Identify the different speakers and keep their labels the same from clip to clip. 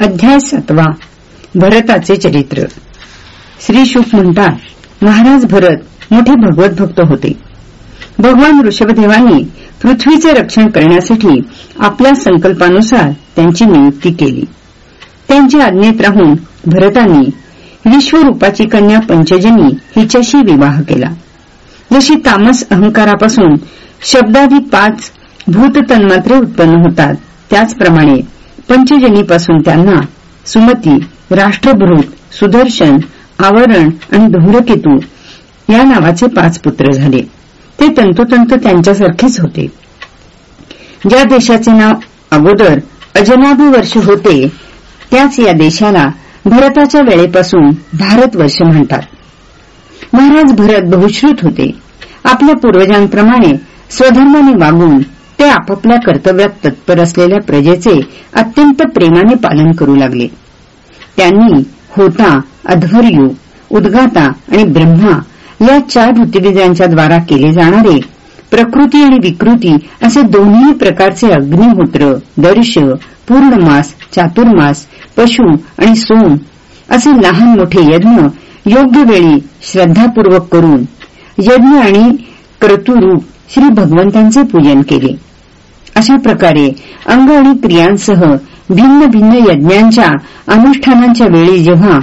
Speaker 1: अध्याय सातवा भरताचे चरित्र. श्री शुक म्हणतात महाराज भरत मोठे भगवत भक्त होते. भगवान ऋषभदेवांनी पृथ्वीचे रक्षण करण्यासाठी आपल्या संकल्पानुसार त्यांची नियुक्ती केली. त्यांच्या आज्ञेत राहून भरतांनी विश्वरूपाची कन्या पंचजनी हिच्याशी विवाह केला. जशी तामस अहंकारापासून शब्दादी पाच भूत तन्मात्रे उत्पन्न होतात त्याचप्रमाणे पंचजनीपासून त्यांना सुमती राष्ट्रभूत सुदर्शन आवरण आणि धूरकेतू या नावाचे पाच पुत्र झाले. ते तंतोतंत त्यांच्यासारखेच होते. ज्या देशाचे नाव अगोदर अजनाभी वर्ष होते त्याच या देशाला भरताच्या वेळेपासून भारतवर्ष म्हणतात. महाराज भरत बहुश्रुत होते. आपल्या पूर्वजांप्रमाणे स्वधर्माने वागून ते आपापल्या कर्तव्यात तत्पर असलेल्या प्रजेचे अत्यंत प्रेमाने पालन करू लागले. त्यांनी होता अध्वर्यू उद्गाता आणि ब्रह्मा या चार ऋतुविजांच्या द्वारा केले जाणारे प्रकृती आणि विकृती असे दोन्ही प्रकारचे अग्निहोत्र दर्श पूर्णमास चातुर्मास पशु आणि सोम असे लहान मोठे यज्ञ योग्य वेळी श्रद्धापूर्वक करून यज्ञ आणि कर्तुरूप श्री भगवंतांचे पूजन केले. अशा प्रकारे अंग आणि क्रियांसह भिन्न भिन्न यज्ञांच्या अनुष्ठानांच्या वेळी जेव्हा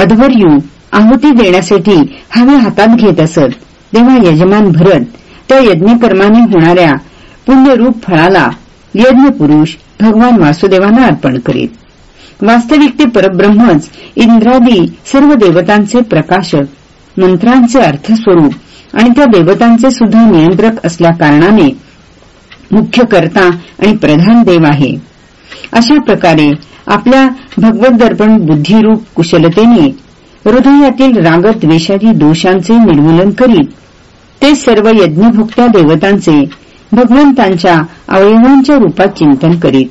Speaker 1: अध्वर्यू आहुती देण्यासाठी हवे हातात घेत असत तेव्हा यजमान भरत त्या यज्ञकर्माने होणाऱ्या पुण्यरूप फळाला यज्ञपुरुष भगवान वासुदेवांना अर्पण करीत. वास्तविक ते परब्रह्मच इंद्रादी सर्व देवतांचे प्रकाशक मंत्रांचे अर्थस्वरूप आणि त्या देवतांचे सुद्धा नियंत्रक असल्याकारणाने मुख्य कर्ता आणि प्रधान देव आहे. अशा प्रकारे आपल्या भगवद्दर्पण बुद्धिरूप कुशलतेने हृदयातील रागद्वेषादी दोषांचे निर्मूलन करीत ते सर्व यज्ञभुक्त्या देवतांचे भगवंतांच्या अवयवांच्या रूपात चिंतन करीत.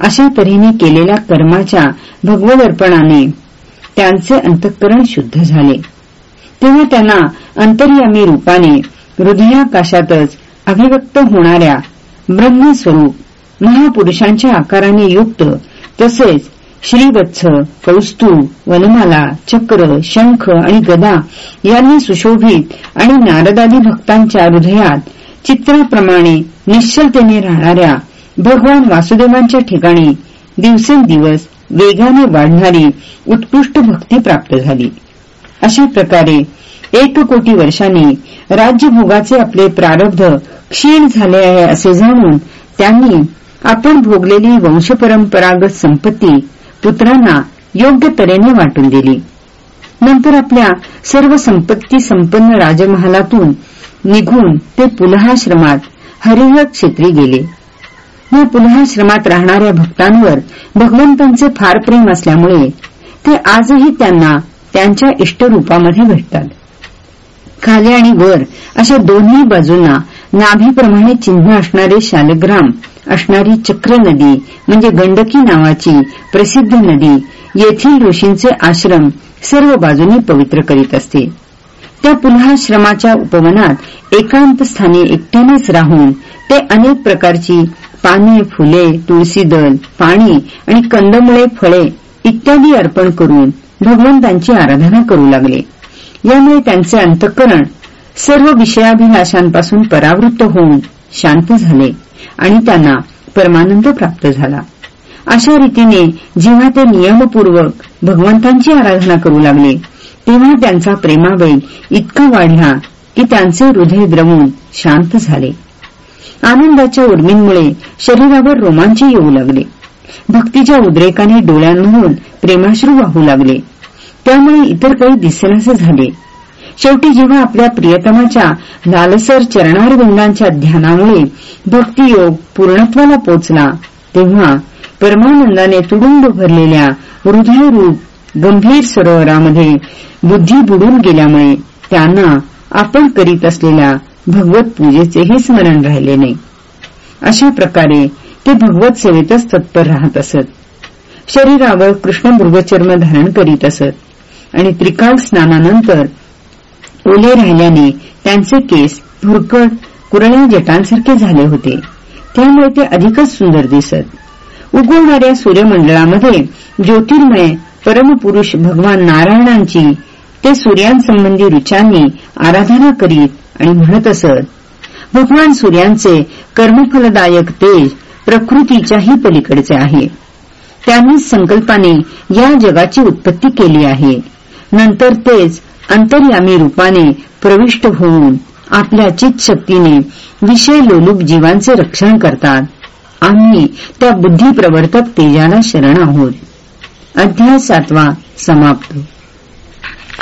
Speaker 1: अशा तऱ्हेने केलेल्या कर्माच्या भगवदर्पणाने त्यांचे अंतःकरण शुद्ध झाले. तेव्हा त्यांना अंतर्यामी रूपाने हृदयाकाशातच अभिव्यक्त होणाऱ्या ब्रह्मस्वरूप महापुरुषांच्या आकाराने युक्त तसेच श्रीवत्स कौस्तु वनमाला चक्र शंख आणि गदा यांनी सुशोभित आणि नारदादी भक्तांच्या हृदयात चित्राप्रमाणे निश्चलतेने राहणाऱ्या भगवान वासुदेवांच्या ठिकाणी दिवसेंदिवस वेगाने वाढणारी उत्कृष्ट भक्ती प्राप्त झाली. अशा प्रकारे एक कोटी वर्षांनी राज्यभोगाचे आपले प्रारब्ध क्षीण झाले आहे असे जाणून त्यांनी आपण भोगलेली वंशपरंपरागत संपत्ती पुत्रांना योग्य तऱ्हेने वाटून दिली. नंतर आपल्या सर्व संपत्ती संपन्न राजमहालातून निघून ते पुलहाश्रमात हरिहर क्षेत्री गेले. या पुलहाश्रमात राहणाऱ्या भक्तांवर भगवंतांचे फार प्रेम असल्यामुळे ते आजही त्यांना त्यांच्या इष्टरूपामध्ये भेटतात. खाली आणि वर अशा दोन्ही बाजूंना नाभीप्रमाणे चिन्ह असणारे शालग्राम असणारी चक्र नदी म्हणजे गंडकी नावाची प्रसिद्ध नदी येथील ऋषींचे आश्रम सर्व बाजूंनी पवित्र करीत असते. त्या पुन्हा श्रमाच्या उपवनात एकांत स्थानी एकट्यानेच राहून ते अनेक प्रकारची पाने फुले तुळशीदल पाणी आणि कंदमुळे फळे इत्यादी अर्पण करून भगवंतांची आराधना करू लागले. यामुळे त्यांचे अंतःकरण सर्व विषयाभिलाषांपासून परावृत्त होऊन शांत झाले आणि त्यांना परमानंद प्राप्त झाला. अशा रीतीने जेव्हा ते नियमपूर्वक भगवंतांची आराधना करू लागले तेव्हा त्यांचा प्रेमावेग इतका वाढला की त्यांचे हृदय द्रवून शांत झाले. आनंदाच्या उर्मींमुळे शरीरावर रोमांच येऊ लागले. भक्तीच्या उद्रेकाने डोळ्यांमधून प्रेमाश्रू वाहू लागले. त्यामुळे इतर काही दिसेनासे झाले. शेवटी जेव्हा आपल्या प्रियतमाच्या लालसर चरणारविंदांच्या ध्यानामुळे भक्तियोग पूर्णत्वाला पोचला तेव्हा परमानंदाने तुडुंब भरलेल्या हृदयरूप गंभीर सरोवरामध्ये बुद्धी बुडून गेल्यामुळे त्यांना आपण करीत असलेल्या भगवत पूजेचेही स्मरण राहिले नाही. अशा प्रकारे ते भगवत सेवेतच तत्पर राहत असत. शरीरावर कृष्ण मृगचर्म धारण करीत असत. आणि त्रिकाल स्नानानंतर ओले राहिल्याने त्यांचे केस भुरकट कुरळ्या जटांसारखे झाले होते. त्यामुळे ते अधिकच सुंदर दिसत. उगवणाऱ्या सूर्यमंडळामध्ये ज्योतिर्मय परमपुरुष भगवान नारायणांची ते सूर्यांसंबंधी रुचांनी आराधना करीत आणि म्हणत असत भगवान सूर्यांचे कर्मफलदायक तेज प्रकृतीच्याही पलीकडचे आहे. त्यांनीच संकल्पाने या जगाची उत्पत्ती केली आहे. नंतर तेच अंतर्यामी रूपाने प्रविष्ट होऊन आपल्या चितशक्तीने विषय लोलूप जीवांचे रक्षण करतात. आम्ही त्या बुद्धिप्रवर्तक तेजाला शरण आहोत. अध्याय सातवा समाप्त.